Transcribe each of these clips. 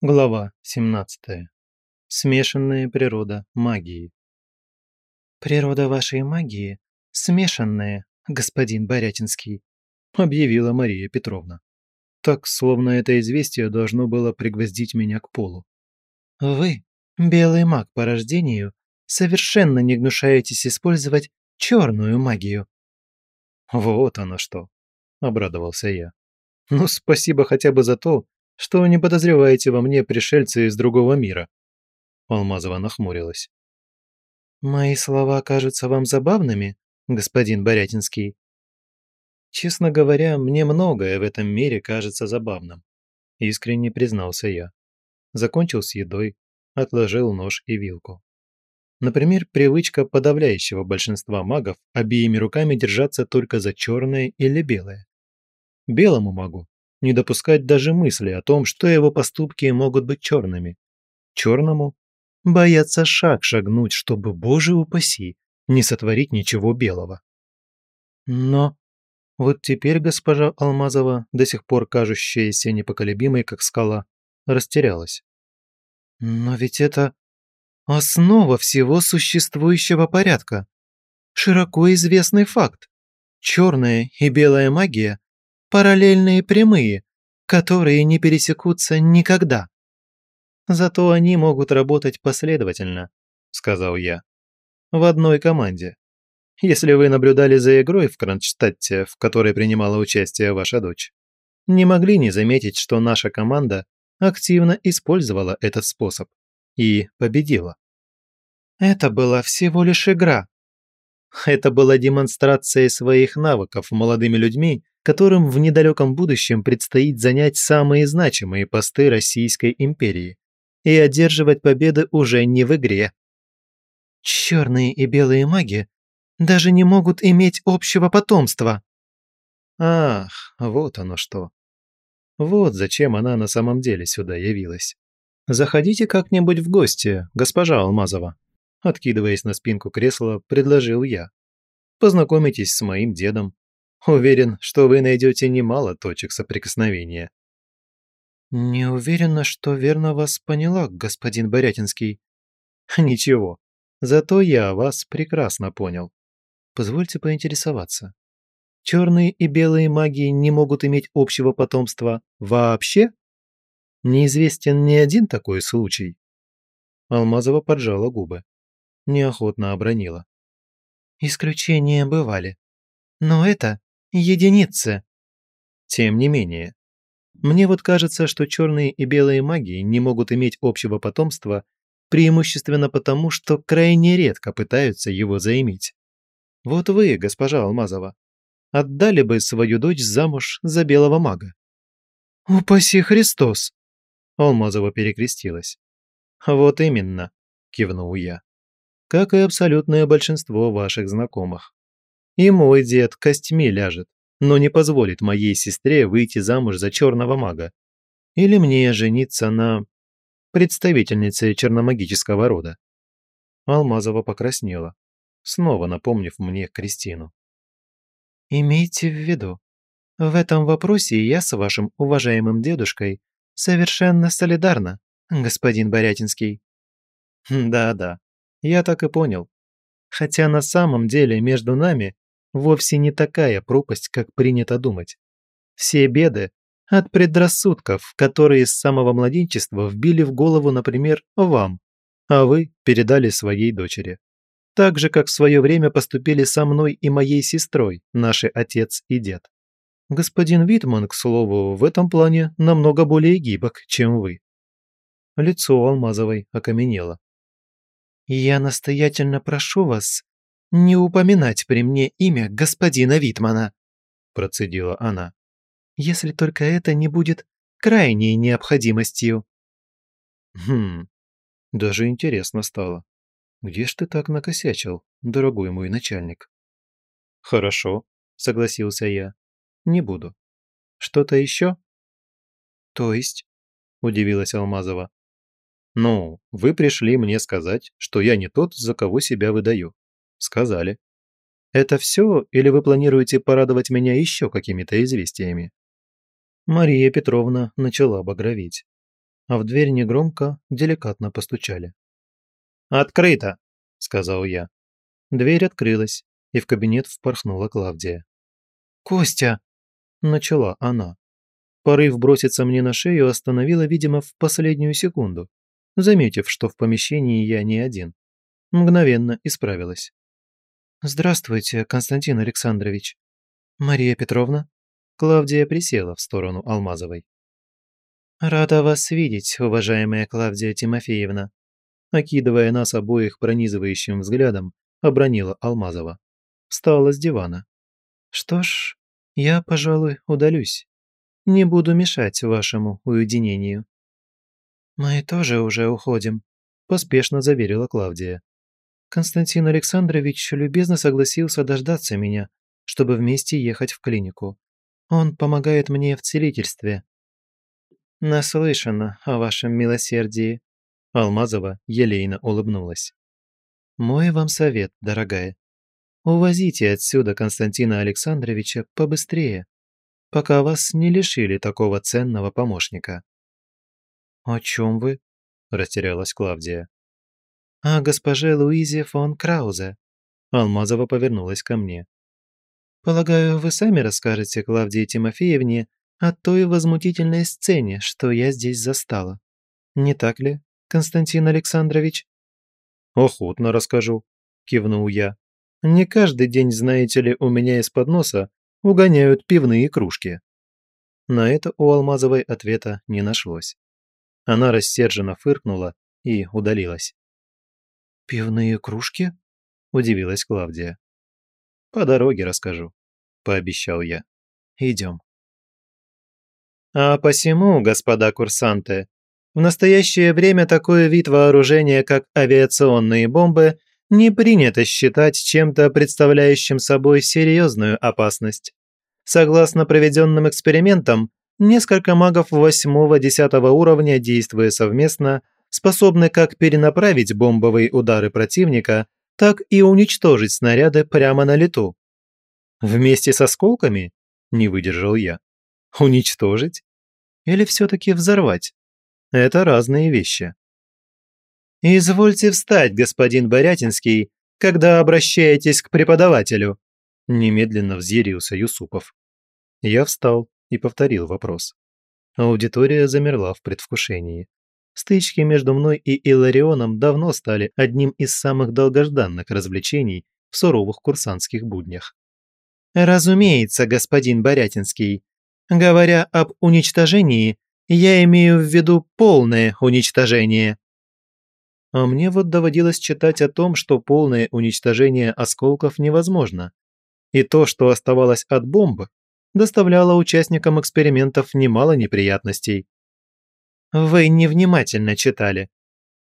Глава 17. Смешанная природа магии. «Природа вашей магии смешанная, господин Борятинский», объявила Мария Петровна. Так, словно это известие должно было пригвоздить меня к полу. «Вы, белый маг по рождению, совершенно не гнушаетесь использовать черную магию». «Вот оно что», – обрадовался я. «Ну, спасибо хотя бы за то, что не подозреваете во мне пришельца из другого мира?» Алмазова нахмурилась. «Мои слова кажутся вам забавными, господин Борятинский?» «Честно говоря, мне многое в этом мире кажется забавным», искренне признался я. Закончил с едой, отложил нож и вилку. Например, привычка подавляющего большинства магов обеими руками держаться только за черное или белое. Белому магу не допускать даже мысли о том, что его поступки могут быть черными. Черному бояться шаг шагнуть, чтобы, боже упаси, не сотворить ничего белого. Но вот теперь госпожа Алмазова, до сих пор кажущаяся непоколебимой, как скала, растерялась. Но ведь это основа всего существующего порядка. Широко известный факт. Черная и белая магия параллельные прямые, которые не пересекутся никогда. Зато они могут работать последовательно, сказал я. В одной команде. Если вы наблюдали за игрой в Кронштадте, в которой принимала участие ваша дочь, не могли не заметить, что наша команда активно использовала этот способ и победила. Это была всего лишь игра. Это была демонстрация своих навыков молодыми людьми, которым в недалеком будущем предстоит занять самые значимые посты Российской империи и одерживать победы уже не в игре. Черные и белые маги даже не могут иметь общего потомства. Ах, вот оно что. Вот зачем она на самом деле сюда явилась. Заходите как-нибудь в гости, госпожа Алмазова. Откидываясь на спинку кресла, предложил я. Познакомитесь с моим дедом, Уверен, что вы найдете немало точек соприкосновения». «Не уверена, что верно вас поняла, господин Борятинский». «Ничего, зато я вас прекрасно понял. Позвольте поинтересоваться. Черные и белые маги не могут иметь общего потомства вообще? Неизвестен ни один такой случай?» Алмазова поджала губы. Неохотно обронила. «Исключения бывали. Но это единицы. Тем не менее, мне вот кажется, что черные и белые маги не могут иметь общего потомства преимущественно потому, что крайне редко пытаются его заиметь. Вот вы, госпожа Алмазова, отдали бы свою дочь замуж за белого мага. «Упаси Христос!» Алмазова перекрестилась. «Вот именно», – кивнул я. «Как и абсолютное большинство ваших знакомых. И мой дед костьми ляжет, но не позволит моей сестре выйти замуж за черного мага. Или мне жениться на представительнице черномагического рода. Алмазова покраснела, снова напомнив мне Кристину. «Имейте в виду, в этом вопросе я с вашим уважаемым дедушкой совершенно солидарна, господин Борятинский». «Да-да, я так и понял. Хотя на самом деле между нами вовсе не такая пропасть, как принято думать. Все беды от предрассудков, которые с самого младенчества вбили в голову, например, вам, а вы передали своей дочери. Так же, как в свое время поступили со мной и моей сестрой, наши отец и дед. Господин Витман, к слову, в этом плане намного более гибок, чем вы. Лицо Алмазовой окаменело. «Я настоятельно прошу вас не упоминать при мне имя господина Витмана», процедила она. «Если только это не будет крайней необходимостью». «Хм, даже интересно стало. Где ж ты так накосячил, дорогой мой начальник?» «Хорошо», согласился я. «Не буду. Что-то еще?» «То есть?» – удивилась Алмазова. «Ну, вы пришли мне сказать, что я не тот, за кого себя выдаю. Сказали. Это все, или вы планируете порадовать меня еще какими-то известиями? Мария Петровна начала багроветь. а в дверь негромко, деликатно постучали. «Открыто!» – сказал я. Дверь открылась, и в кабинет впорхнула Клавдия. «Костя!» – начала она. Порыв броситься мне на шею остановила, видимо, в последнюю секунду, заметив, что в помещении я не один. Мгновенно исправилась. «Здравствуйте, Константин Александрович. Мария Петровна?» Клавдия присела в сторону Алмазовой. «Рада вас видеть, уважаемая Клавдия Тимофеевна», окидывая нас обоих пронизывающим взглядом, обронила Алмазова. Встала с дивана. «Что ж, я, пожалуй, удалюсь. Не буду мешать вашему уединению». «Мы тоже уже уходим», – поспешно заверила Клавдия. Константин Александрович любезно согласился дождаться меня, чтобы вместе ехать в клинику. Он помогает мне в целительстве, «Наслышана о вашем милосердии», – Алмазова елейно улыбнулась. «Мой вам совет, дорогая. Увозите отсюда Константина Александровича побыстрее, пока вас не лишили такого ценного помощника». «О чем вы?» – растерялась Клавдия. «О госпоже Луизе фон Краузе». Алмазова повернулась ко мне. «Полагаю, вы сами расскажете Клавдии Тимофеевне о той возмутительной сцене, что я здесь застала. Не так ли, Константин Александрович?» «Охотно расскажу», – кивнул я. «Не каждый день, знаете ли, у меня из-под носа угоняют пивные кружки». На это у Алмазовой ответа не нашлось. Она рассерженно фыркнула и удалилась. «Пивные кружки?» – удивилась Клавдия. «По дороге расскажу», – пообещал я. «Идем». А посему, господа курсанты, в настоящее время такой вид вооружения, как авиационные бомбы, не принято считать чем-то представляющим собой серьезную опасность. Согласно проведенным экспериментам, несколько магов 8-10 уровня, действуя совместно, способны как перенаправить бомбовые удары противника, так и уничтожить снаряды прямо на лету. Вместе с осколками? Не выдержал я. Уничтожить? Или все-таки взорвать? Это разные вещи. «Извольте встать, господин Борятинский, когда обращаетесь к преподавателю», немедленно взъярился Юсупов. Я встал и повторил вопрос. Аудитория замерла в предвкушении. Стычки между мной и Иларионом давно стали одним из самых долгожданных развлечений в суровых курсантских буднях. «Разумеется, господин Борятинский. Говоря об уничтожении, я имею в виду полное уничтожение. А мне вот доводилось читать о том, что полное уничтожение осколков невозможно. И то, что оставалось от бомбы, доставляло участникам экспериментов немало неприятностей. Вы невнимательно читали.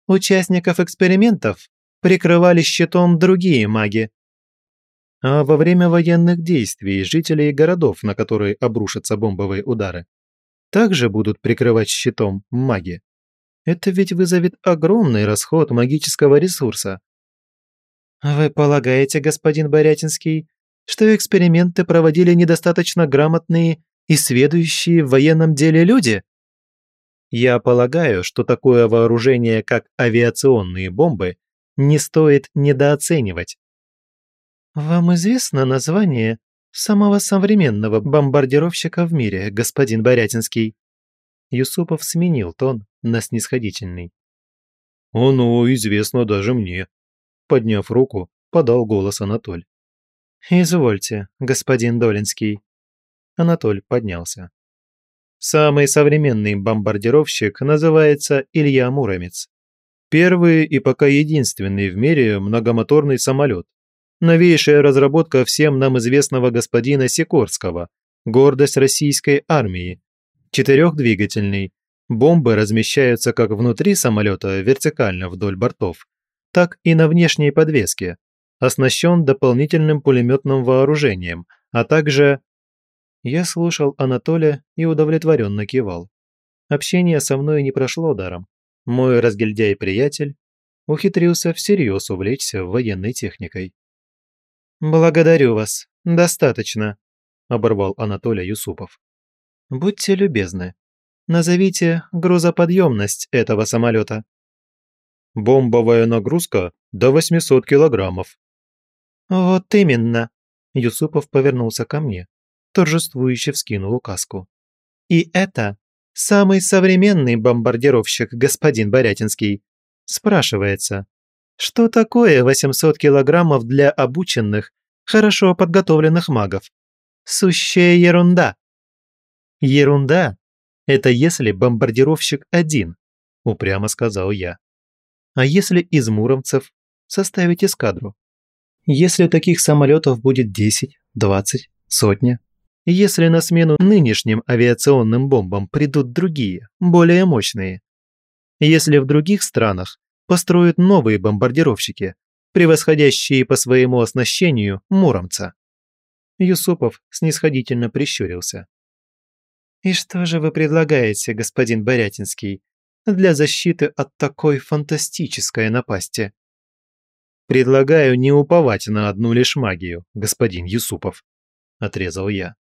Участников экспериментов прикрывали щитом другие маги а во время военных действий жителей городов, на которые обрушатся бомбовые удары, также будут прикрывать щитом маги. Это ведь вызовет огромный расход магического ресурса. Вы полагаете, господин Борятинский, что эксперименты проводили недостаточно грамотные и сведущие в военном деле люди? Я полагаю, что такое вооружение, как авиационные бомбы, не стоит недооценивать. «Вам известно название самого современного бомбардировщика в мире, господин Борятинский?» Юсупов сменил тон на снисходительный. «Оно известно даже мне», – подняв руку, подал голос Анатоль. «Извольте, господин Долинский». Анатоль поднялся. Самый современный бомбардировщик называется Илья Муромец. Первый и пока единственный в мире многомоторный самолет, Новейшая разработка всем нам известного господина Сикорского, гордость российской армии. Четырехдвигательный. Бомбы размещаются как внутри самолета вертикально вдоль бортов, так и на внешней подвеске. Оснащен дополнительным пулеметным вооружением, а также... Я слушал Анатолия и удовлетворенно кивал. Общение со мной не прошло даром. Мой разгильдяй-приятель ухитрился всерьез увлечься военной техникой. «Благодарю вас. Достаточно», – оборвал Анатолий Юсупов. «Будьте любезны. Назовите грузоподъемность этого самолета. Бомбовая нагрузка до 800 килограммов. Вот именно. Юсупов повернулся ко мне, торжествующе вскинул указку. И это самый современный бомбардировщик, господин Борятинский. Спрашивается, что такое 800 килограммов для обученных, хорошо подготовленных магов? Сущая ерунда. Ерунда – это если бомбардировщик один, упрямо сказал я. А если из муромцев составить эскадру? Если таких самолетов будет 10, 20, сотня, если на смену нынешним авиационным бомбам придут другие, более мощные, если в других странах построят новые бомбардировщики, превосходящие по своему оснащению Муромца. Юсупов снисходительно прищурился. «И что же вы предлагаете, господин Борятинский, для защиты от такой фантастической напасти?» «Предлагаю не уповать на одну лишь магию, господин Юсупов», – отрезал я.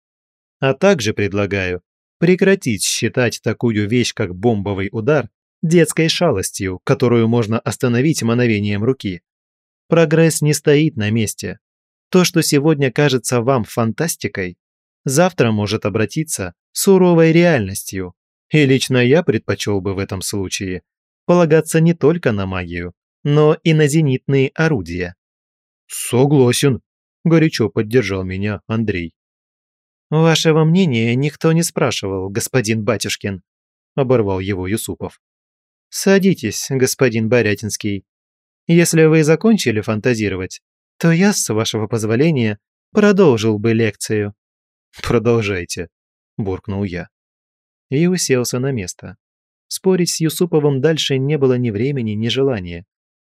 «А также предлагаю прекратить считать такую вещь, как бомбовый удар, детской шалостью, которую можно остановить мановением руки. Прогресс не стоит на месте. То, что сегодня кажется вам фантастикой, завтра может обратиться суровой реальностью. И лично я предпочел бы в этом случае полагаться не только на магию, но и на зенитные орудия. «Согласен», – горячо поддержал меня Андрей. «Вашего мнения никто не спрашивал, господин Батюшкин», – оборвал его Юсупов. «Садитесь, господин Борятинский. Если вы закончили фантазировать, то я, с вашего позволения, продолжил бы лекцию». «Продолжайте», – буркнул я. И уселся на место. Спорить с Юсуповым дальше не было ни времени, ни желания.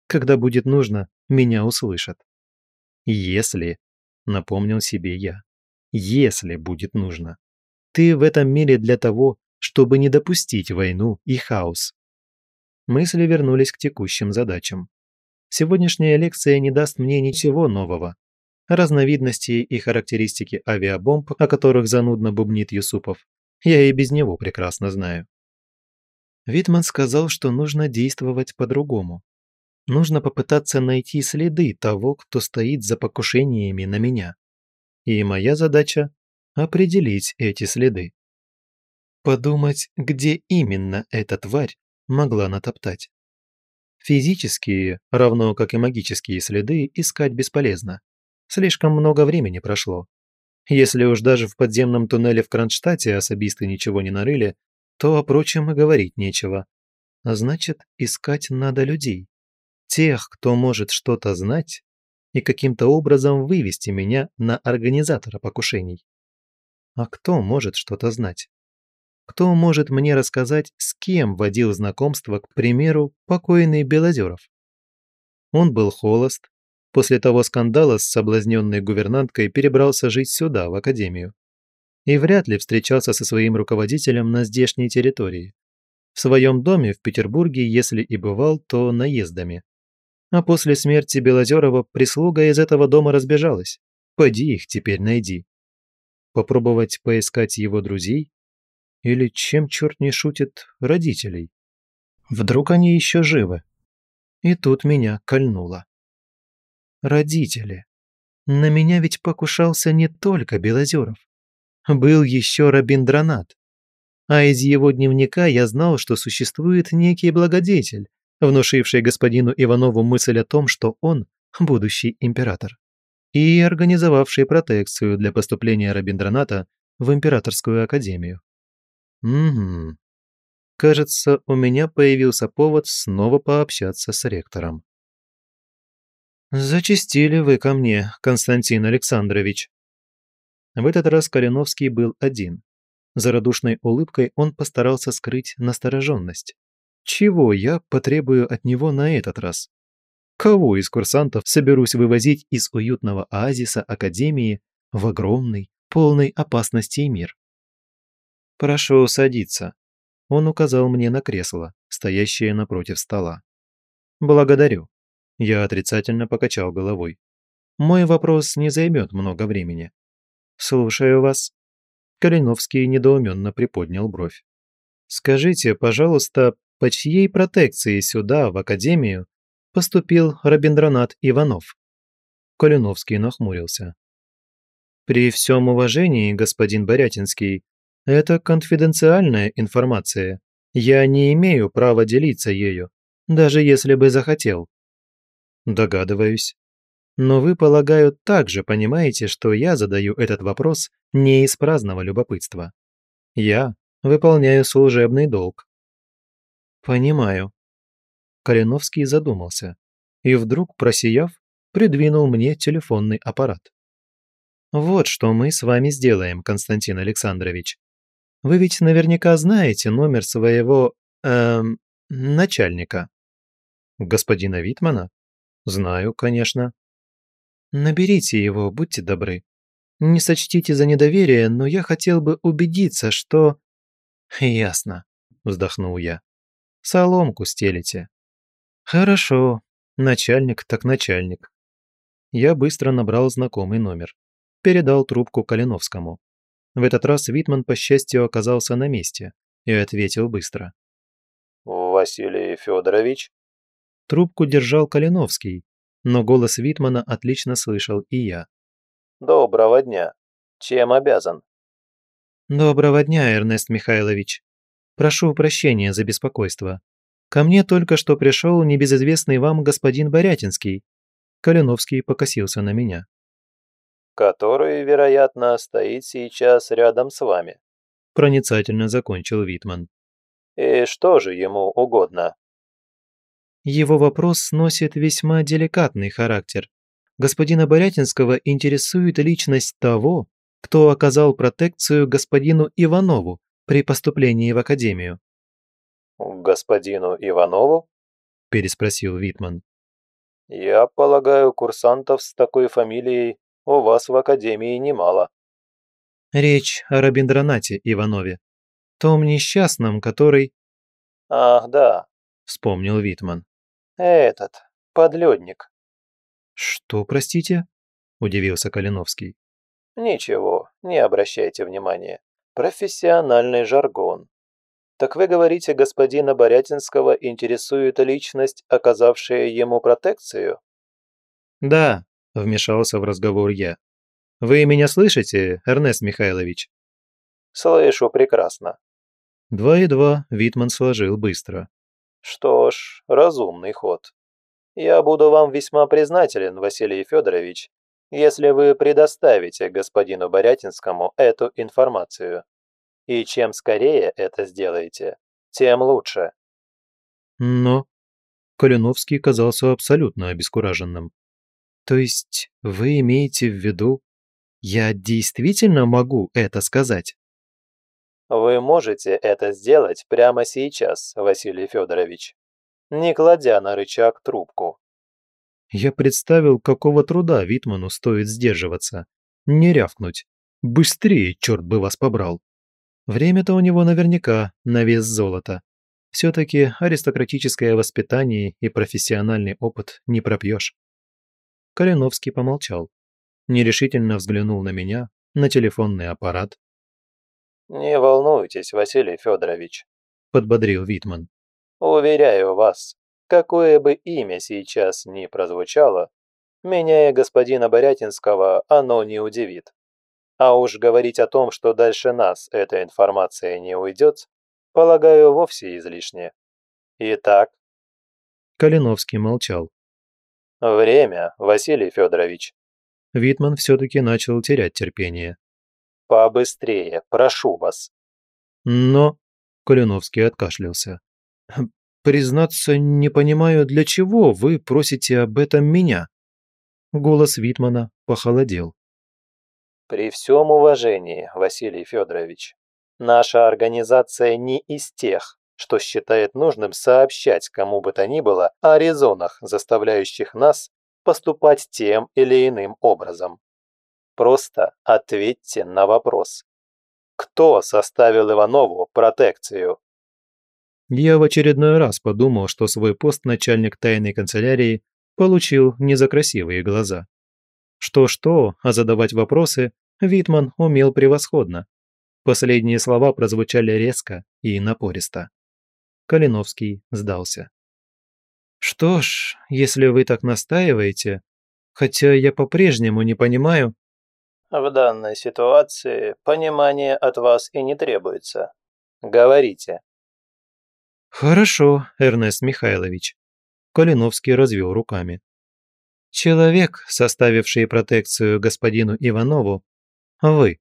Когда будет нужно, меня услышат. «Если», – напомнил себе я, – «если будет нужно. Ты в этом мире для того, чтобы не допустить войну и хаос мысли вернулись к текущим задачам. Сегодняшняя лекция не даст мне ничего нового. Разновидности и характеристики авиабомб, о которых занудно бубнит Юсупов, я и без него прекрасно знаю. Витман сказал, что нужно действовать по-другому. Нужно попытаться найти следы того, кто стоит за покушениями на меня. И моя задача – определить эти следы. Подумать, где именно эта тварь могла натоптать. Физические, равно как и магические следы, искать бесполезно. Слишком много времени прошло. Если уж даже в подземном туннеле в Кронштадте особисты ничего не нарыли, то о прочем и говорить нечего. Значит, искать надо людей. Тех, кто может что-то знать и каким-то образом вывести меня на организатора покушений. А кто может что-то знать? Кто может мне рассказать, с кем водил знакомство, к примеру, покойный Белозеров? Он был холост. После того скандала с соблазненной гувернанткой перебрался жить сюда, в академию. И вряд ли встречался со своим руководителем на здешней территории. В своем доме в Петербурге, если и бывал, то наездами. А после смерти Белозерова прислуга из этого дома разбежалась. Поди их теперь найди. Попробовать поискать его друзей? Или, чем черт не шутит, родителей? Вдруг они еще живы? И тут меня кольнуло. Родители. На меня ведь покушался не только Белозеров. Был еще Рабиндранат. А из его дневника я знал, что существует некий благодетель, внушивший господину Иванову мысль о том, что он – будущий император, и организовавший протекцию для поступления Рабиндраната в Императорскую академию. Угу. Кажется, у меня появился повод снова пообщаться с ректором. «Зачистили вы ко мне, Константин Александрович». В этот раз Калиновский был один. За радушной улыбкой он постарался скрыть настороженность. Чего я потребую от него на этот раз? Кого из курсантов соберусь вывозить из уютного оазиса Академии в огромный, полный опасностей мир? «Прошу садиться». Он указал мне на кресло, стоящее напротив стола. «Благодарю». Я отрицательно покачал головой. «Мой вопрос не займет много времени». «Слушаю вас». Калиновский недоуменно приподнял бровь. Скажите, пожалуйста, по чьей протекции сюда, в Академию, поступил Рабиндранат Иванов?» Калиновский нахмурился. «При всем уважении, господин Борятинский, это конфиденциальная информация. Я не имею права делиться ею, даже если бы захотел». «Догадываюсь. Но вы, полагаю, также понимаете, что я задаю этот вопрос не из праздного любопытства. Я выполняю служебный долг». «Понимаю». Калиновский задумался и вдруг, просияв, придвинул мне телефонный аппарат. «Вот что мы с вами сделаем, Константин Александрович. Вы ведь наверняка знаете номер своего... эм... начальника». «Господина Витмана?» «Знаю, конечно». «Наберите его, будьте добры. Не сочтите за недоверие, но я хотел бы убедиться, что...» «Ясно», – вздохнул я. «Соломку стелите». «Хорошо. Начальник так начальник». Я быстро набрал знакомый номер. Передал трубку Калиновскому. В этот раз Витман, по счастью, оказался на месте и ответил быстро. «Василий Федорович?» Трубку держал Калиновский, но голос Витмана отлично слышал и я. «Доброго дня. Чем обязан?» «Доброго дня, Эрнест Михайлович. Прошу прощения за беспокойство. Ко мне только что пришел небезызвестный вам господин Борятинский». Калиновский покосился на меня. «Который, вероятно, стоит сейчас рядом с вами», проницательно закончил Витман. «И что же ему угодно?» Его вопрос носит весьма деликатный характер. Господина Борятинского интересует личность того, кто оказал протекцию господину Иванову при поступлении в академию. «Господину Иванову?» – переспросил Витман. «Я полагаю, курсантов с такой фамилией у вас в академии немало». Речь о Рабиндранате Иванове, том несчастном, который... «Ах, да», – вспомнил Витман. «Этот, подледник». «Что, простите?» – удивился Калиновский. «Ничего, не обращайте внимания. Профессиональный жаргон. Так вы говорите, господина Борятинского интересует личность, оказавшая ему протекцию?» «Да», – вмешался в разговор я. «Вы меня слышите, Эрнест Михайлович?» «Слышу прекрасно». Два и два Витман сложил быстро. Что ж, разумный ход. Я буду вам весьма признателен, Василий Федорович, если вы предоставите господину Борятинскому эту информацию. И чем скорее это сделаете, тем лучше. Но Калиновский казался абсолютно обескураженным. То есть вы имеете в виду, я действительно могу это сказать? Вы можете это сделать прямо сейчас, Василий Федорович, не кладя на рычаг трубку. Я представил, какого труда Витману стоит сдерживаться. Не рявкнуть. Быстрее, черт бы вас побрал. Время-то у него наверняка на вес золота. Все-таки аристократическое воспитание и профессиональный опыт не пропьешь. Калиновский помолчал. Нерешительно взглянул на меня, на телефонный аппарат, «Не волнуйтесь, Василий Федорович», – подбодрил Витман. «Уверяю вас, какое бы имя сейчас ни прозвучало, меня и господина Борятинского оно не удивит. А уж говорить о том, что дальше нас эта информация не уйдет, полагаю, вовсе излишне. Итак...» Калиновский молчал. «Время, Василий Федорович». Витман все-таки начал терять терпение. Побыстрее, прошу вас. Но... Калиновский откашлялся. «Признаться, не понимаю, для чего вы просите об этом меня?» Голос Витмана похолодел. «При всем уважении, Василий Федорович, наша организация не из тех, что считает нужным сообщать кому бы то ни было о резонах, заставляющих нас поступать тем или иным образом. Просто ответьте на вопрос. Кто составил Иванову протекцию? Я в очередной раз подумал, что свой пост начальник тайной канцелярии получил не за красивые глаза. Что-что, а задавать вопросы Витман умел превосходно. Последние слова прозвучали резко и напористо. Калиновский сдался. «Что ж, если вы так настаиваете, хотя я по-прежнему не понимаю...» «В данной ситуации понимание от вас и не требуется. Говорите». «Хорошо, Эрнест Михайлович». Калиновский развел руками. «Человек, составивший протекцию господину Иванову, вы.